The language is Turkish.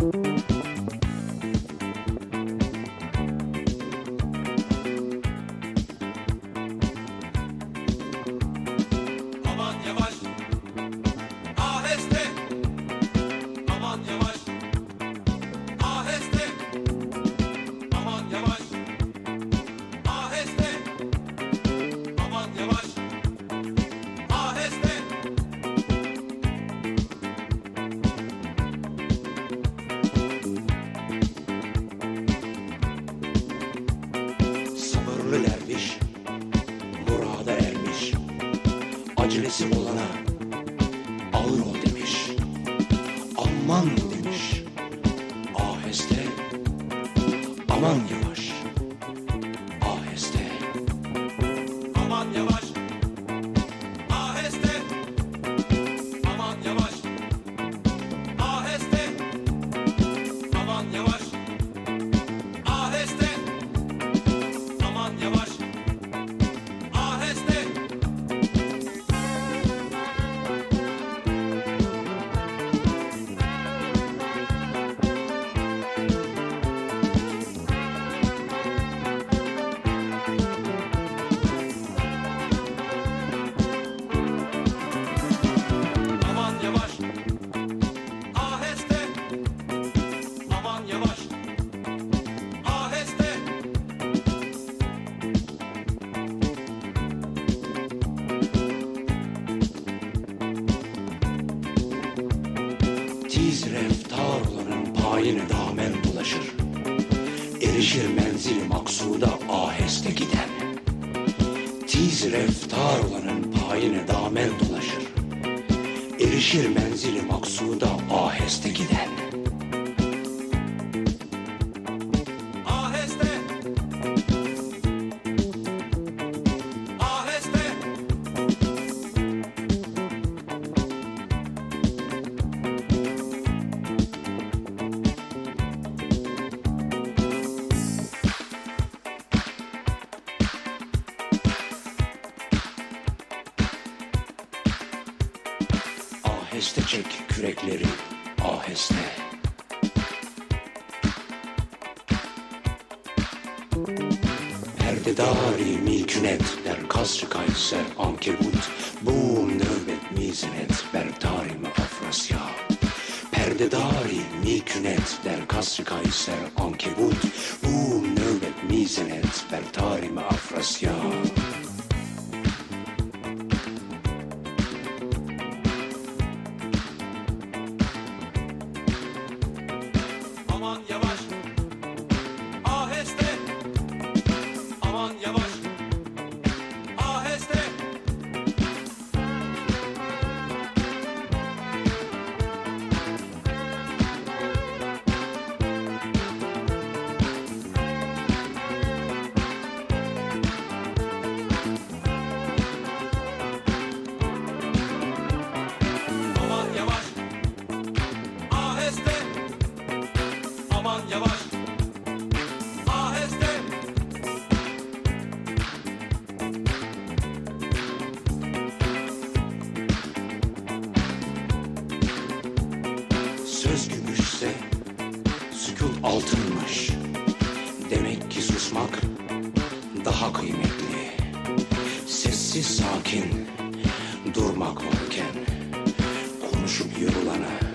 Aman Sabırlı derviş murada ermiş Acelesi olana ağır ol demiş Aman demiş aheste Aman yavaş aheste Aman yavaş. Aheste. Aman yavaş. Aheste. Aman yavaş. Payine damen bulaşır. Erişir menzili maksuda aheste giden. Tiz reftar olanın payine damen dolaşır Erişir menzili maksuda aheste giden Aheste çek kürekleri aheste. Perdedari milkünet der kasrı kayser ankebut. Boom nöbet mizinet ber tarimi afrasya Perdedari milkünet der kasrı kayser ankebut. Boom nöbet mizinet ber tarimi afrasya Aman yavaş. Aheste. Aman yavaş. Aheste. Aman yavaş. Söz gümüşse sükut altınmış. Demek ki susmak daha kıymetli. Sessiz sakin durmak varken konuşup yorulana